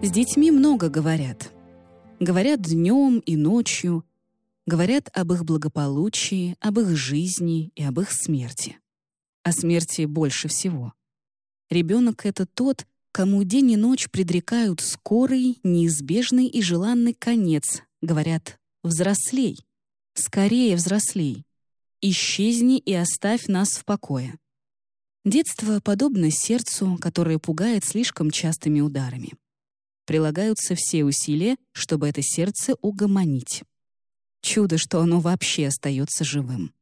С детьми много говорят. Говорят днем и ночью, говорят об их благополучии, об их жизни и об их смерти. О смерти больше всего. Ребенок — это тот, кому день и ночь предрекают скорый, неизбежный и желанный конец, говорят «взрослей», «скорее взрослей», «исчезни и оставь нас в покое». Детство подобно сердцу, которое пугает слишком частыми ударами. Прилагаются все усилия, чтобы это сердце угомонить. Чудо, что оно вообще остается живым.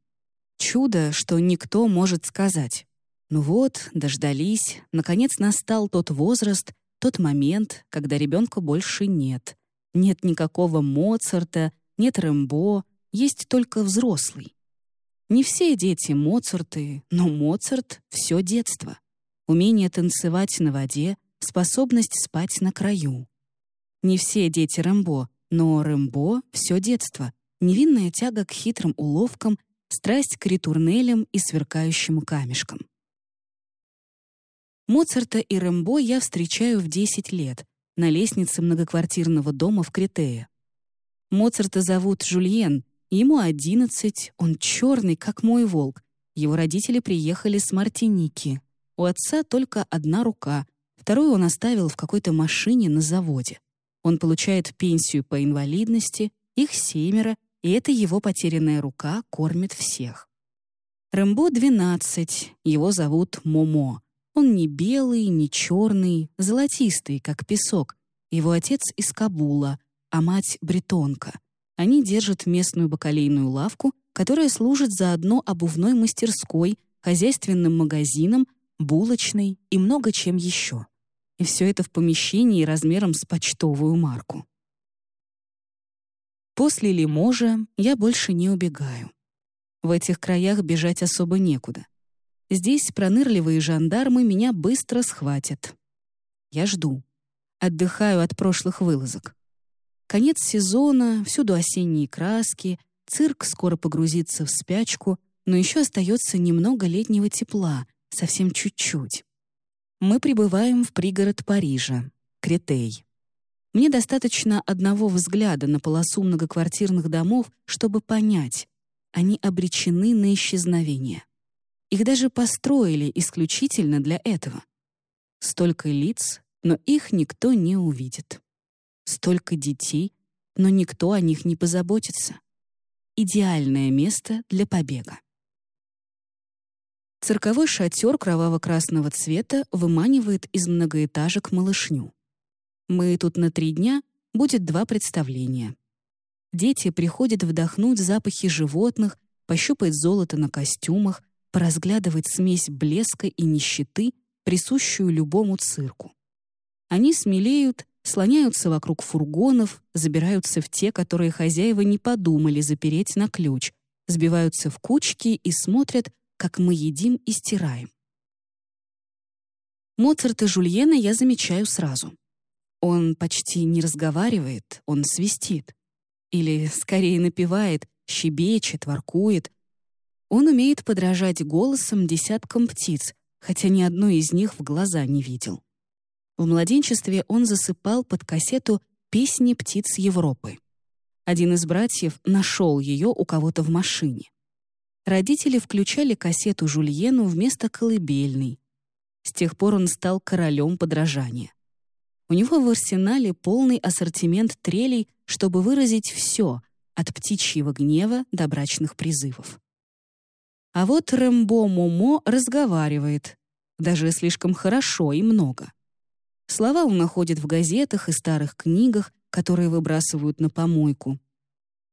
Чудо, что никто может сказать. Ну вот, дождались, наконец настал тот возраст, тот момент, когда ребенка больше нет. Нет никакого Моцарта, нет Рэмбо, есть только взрослый. Не все дети Моцарты, но Моцарт — все детство. Умение танцевать на воде, способность спать на краю. Не все дети Рэмбо, но Рэмбо — все детство, невинная тяга к хитрым уловкам, страсть к ритурнелям и сверкающим камешкам. Моцарта и Рэмбо я встречаю в 10 лет на лестнице многоквартирного дома в Критее. Моцарта зовут Жульен, ему 11, он черный, как мой волк. Его родители приехали с Мартиники. У отца только одна рука, вторую он оставил в какой-то машине на заводе. Он получает пенсию по инвалидности, их семеро, и эта его потерянная рука кормит всех. Рэмбо 12, его зовут Момо. Он не белый, не черный, золотистый, как песок. Его отец из Кабула, а мать — бретонка. Они держат местную бакалейную лавку, которая служит заодно обувной мастерской, хозяйственным магазином, булочной и много чем еще. И все это в помещении размером с почтовую марку. После Лиможа я больше не убегаю. В этих краях бежать особо некуда. Здесь пронырливые жандармы меня быстро схватят. Я жду. Отдыхаю от прошлых вылазок. Конец сезона, всюду осенние краски, цирк скоро погрузится в спячку, но еще остается немного летнего тепла, совсем чуть-чуть. Мы прибываем в пригород Парижа, Кретей. Мне достаточно одного взгляда на полосу многоквартирных домов, чтобы понять, они обречены на исчезновение. Их даже построили исключительно для этого. Столько лиц, но их никто не увидит. Столько детей, но никто о них не позаботится. Идеальное место для побега. Цирковой шатер кроваво-красного цвета выманивает из многоэтажек малышню. Мы тут на три дня, будет два представления. Дети приходят вдохнуть запахи животных, пощупать золото на костюмах, поразглядывать смесь блеска и нищеты, присущую любому цирку. Они смелеют, слоняются вокруг фургонов, забираются в те, которые хозяева не подумали запереть на ключ, сбиваются в кучки и смотрят, как мы едим и стираем. Моцарт и Жульена я замечаю сразу. Он почти не разговаривает, он свистит. Или, скорее, напевает, щебечет, воркует, он умеет подражать голосом десяткам птиц, хотя ни одной из них в глаза не видел. В младенчестве он засыпал под кассету «Песни птиц Европы». Один из братьев нашел ее у кого-то в машине. Родители включали кассету Жульену вместо колыбельной. С тех пор он стал королем подражания. У него в арсенале полный ассортимент трелей, чтобы выразить все, от птичьего гнева до брачных призывов. А вот Рэмбо Момо разговаривает, даже слишком хорошо и много. Слова он находит в газетах и старых книгах, которые выбрасывают на помойку.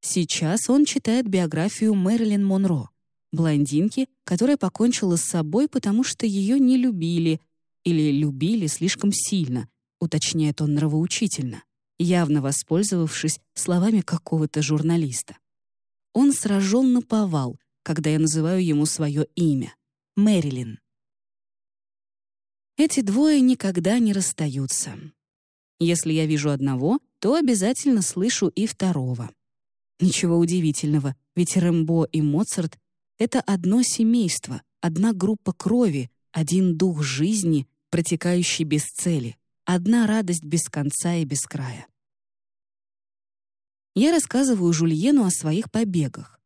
Сейчас он читает биографию Мэрилин Монро, блондинки, которая покончила с собой, потому что ее не любили или любили слишком сильно, уточняет он нравоучительно, явно воспользовавшись словами какого-то журналиста. Он сражен на повал, когда я называю ему свое имя — Мэрилин. Эти двое никогда не расстаются. Если я вижу одного, то обязательно слышу и второго. Ничего удивительного, ведь Рэмбо и Моцарт — это одно семейство, одна группа крови, один дух жизни, протекающий без цели, одна радость без конца и без края. Я рассказываю Жульену о своих побегах.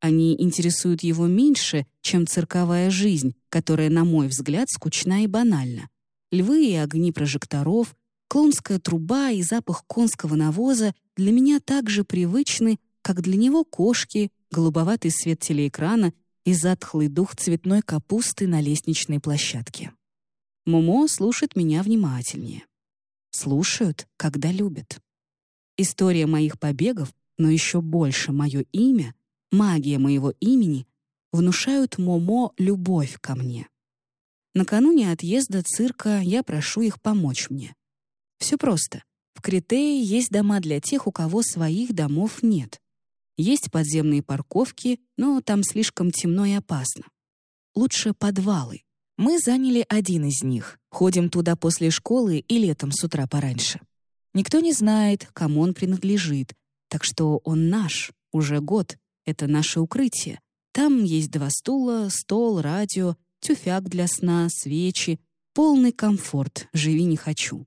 Они интересуют его меньше, чем цирковая жизнь, которая, на мой взгляд, скучна и банальна. Львы и огни прожекторов, клоунская труба и запах конского навоза для меня так же привычны, как для него кошки, голубоватый свет телеэкрана и затхлый дух цветной капусты на лестничной площадке. Момо слушает меня внимательнее. Слушают, когда любят. История моих побегов, но еще больше мое имя, магия моего имени внушают Момо любовь ко мне. Накануне отъезда цирка я прошу их помочь мне. Все просто. В Кретее есть дома для тех, у кого своих домов нет. Есть подземные парковки, но там слишком темно и опасно. Лучше подвалы. Мы заняли один из них, ходим туда после школы и летом с утра пораньше. Никто не знает, кому он принадлежит, так что он наш, уже год, это наше укрытие. Там есть два стула, стол, радио, тюфяк для сна, свечи, полный комфорт, живи не хочу.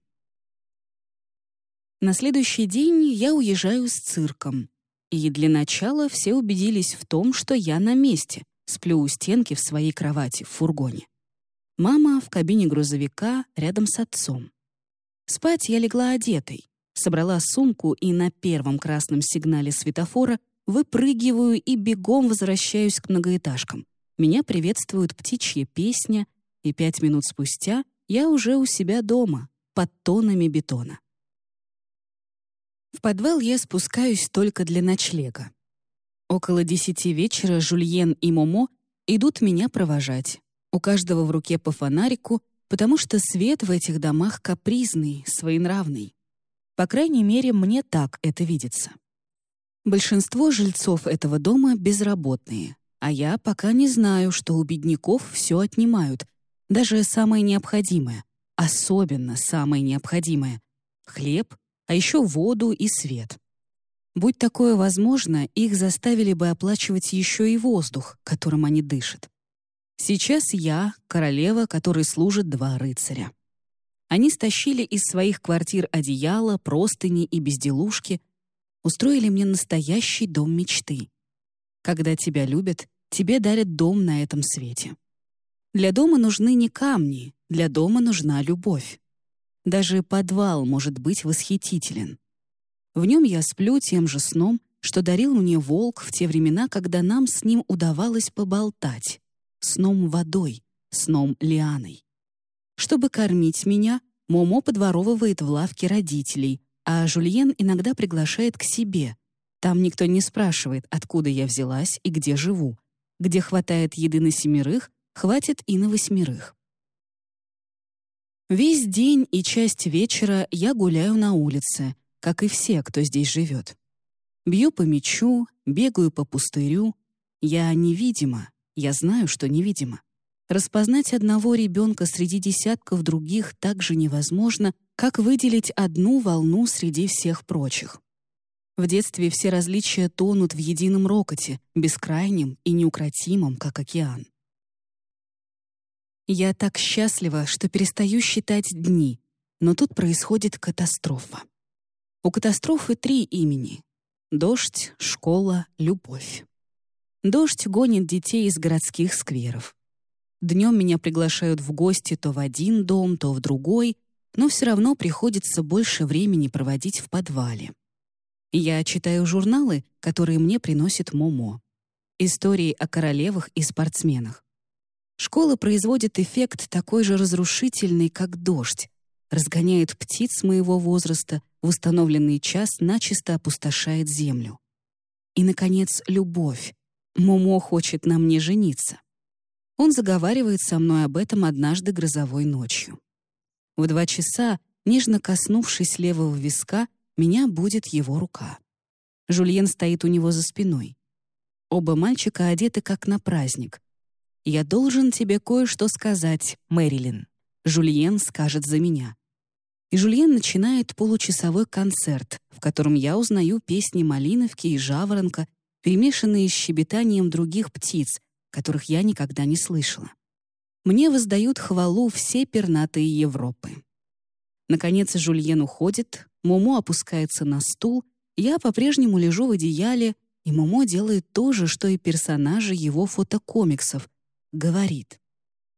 На следующий день я уезжаю с цирком. И для начала все убедились в том, что я на месте, сплю у стенки в своей кровати в фургоне. Мама в кабине грузовика рядом с отцом. Спать я легла одетой, собрала сумку и на первом красном сигнале светофора выпрыгиваю и бегом возвращаюсь к многоэтажкам. Меня приветствует птичья песня, и пять минут спустя я уже у себя дома, под тонами бетона. В подвал я спускаюсь только для ночлега. Около десяти вечера Жульен и Момо идут меня провожать. У каждого в руке по фонарику, потому что свет в этих домах капризный, своенравный. По крайней мере, мне так это видится. Большинство жильцов этого дома безработные, а я пока не знаю, что у бедняков все отнимают, даже самое необходимое, особенно самое необходимое — хлеб, а еще воду и свет. Будь такое возможно, их заставили бы оплачивать еще и воздух, которым они дышат. Сейчас я — королева, которой служат два рыцаря. Они стащили из своих квартир одеяло, простыни и безделушки, устроили мне настоящий дом мечты. Когда тебя любят, тебе дарят дом на этом свете. Для дома нужны не камни, для дома нужна любовь. Даже подвал может быть восхитителен. В нем я сплю тем же сном, что дарил мне волк в те времена, когда нам с ним удавалось поболтать. Сном водой, сном лианой. Чтобы кормить меня, Момо подворовывает в лавке родителей, а Жульен иногда приглашает к себе. Там никто не спрашивает, откуда я взялась и где живу. Где хватает еды на семерых, хватит и на восьмерых. Весь день и часть вечера я гуляю на улице, как и все, кто здесь живет. Бью по мячу, бегаю по пустырю. Я невидима, я знаю, что невидима. Распознать одного ребенка среди десятков других так же невозможно, как выделить одну волну среди всех прочих. В детстве все различия тонут в едином рокоте, бескрайнем и неукротимом, как океан. Я так счастлива, что перестаю считать дни, но тут происходит катастрофа. У катастрофы три имени — дождь, школа, любовь. Дождь гонит детей из городских скверов. Днем меня приглашают в гости то в один дом, то в другой, но все равно приходится больше времени проводить в подвале. Я читаю журналы, которые мне приносит Момо. Истории о королевах и спортсменах. Школа производит эффект такой же разрушительный, как дождь, разгоняет птиц моего возраста, в установленный час начисто опустошает землю. И, наконец, любовь. Момо хочет на мне жениться. Он заговаривает со мной об этом однажды грозовой ночью. В два часа, нежно коснувшись левого виска, меня будет его рука. Жульен стоит у него за спиной. Оба мальчика одеты как на праздник, «Я должен тебе кое-что сказать, Мэрилин. Жульен скажет за меня». И Жульен начинает получасовой концерт, в котором я узнаю песни Малиновки и Жаворонка, перемешанные с щебетанием других птиц, которых я никогда не слышала. Мне воздают хвалу все пернатые Европы. Наконец Жульен уходит, Момо опускается на стул, я по-прежнему лежу в одеяле, и Момо делает то же, что и персонажи его фотокомиксов. Говорит.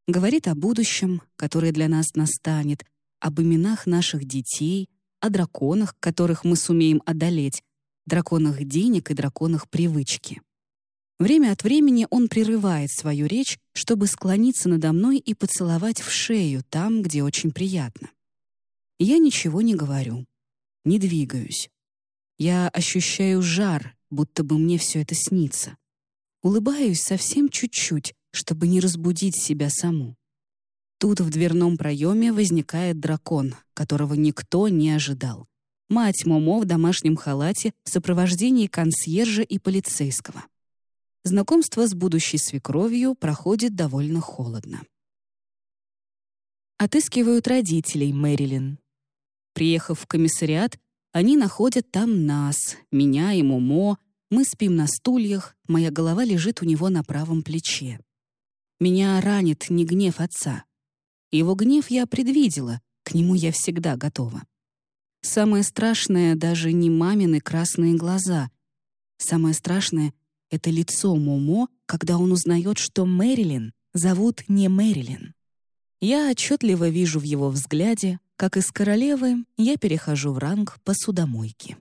Говорит о будущем, которое для нас настанет, об именах наших детей, о драконах, которых мы сумеем одолеть, драконах денег и драконах привычки. Время от времени он прерывает свою речь, чтобы склониться надо мной и поцеловать в шею там, где очень приятно. Я ничего не говорю, не двигаюсь. Я ощущаю жар, будто бы мне все это снится. Улыбаюсь совсем чуть-чуть, чтобы не разбудить себя саму. Тут в дверном проеме возникает дракон, которого никто не ожидал. Мать Момо в домашнем халате в сопровождении консьержа и полицейского. Знакомство с будущей свекровью проходит довольно холодно. Отыскивают родителей Мэрилин. Приехав в комиссариат, они находят там нас, меня и Момо. Мы спим на стульях, моя голова лежит у него на правом плече. Меня ранит не гнев отца. Его гнев я предвидела, к нему я всегда готова. Самое страшное даже не мамины красные глаза. Самое страшное — это лицо Момо, когда он узнает, что Мэрилин зовут не Мэрилин. Я отчетливо вижу в его взгляде, как из королевы я перехожу в ранг посудомойки.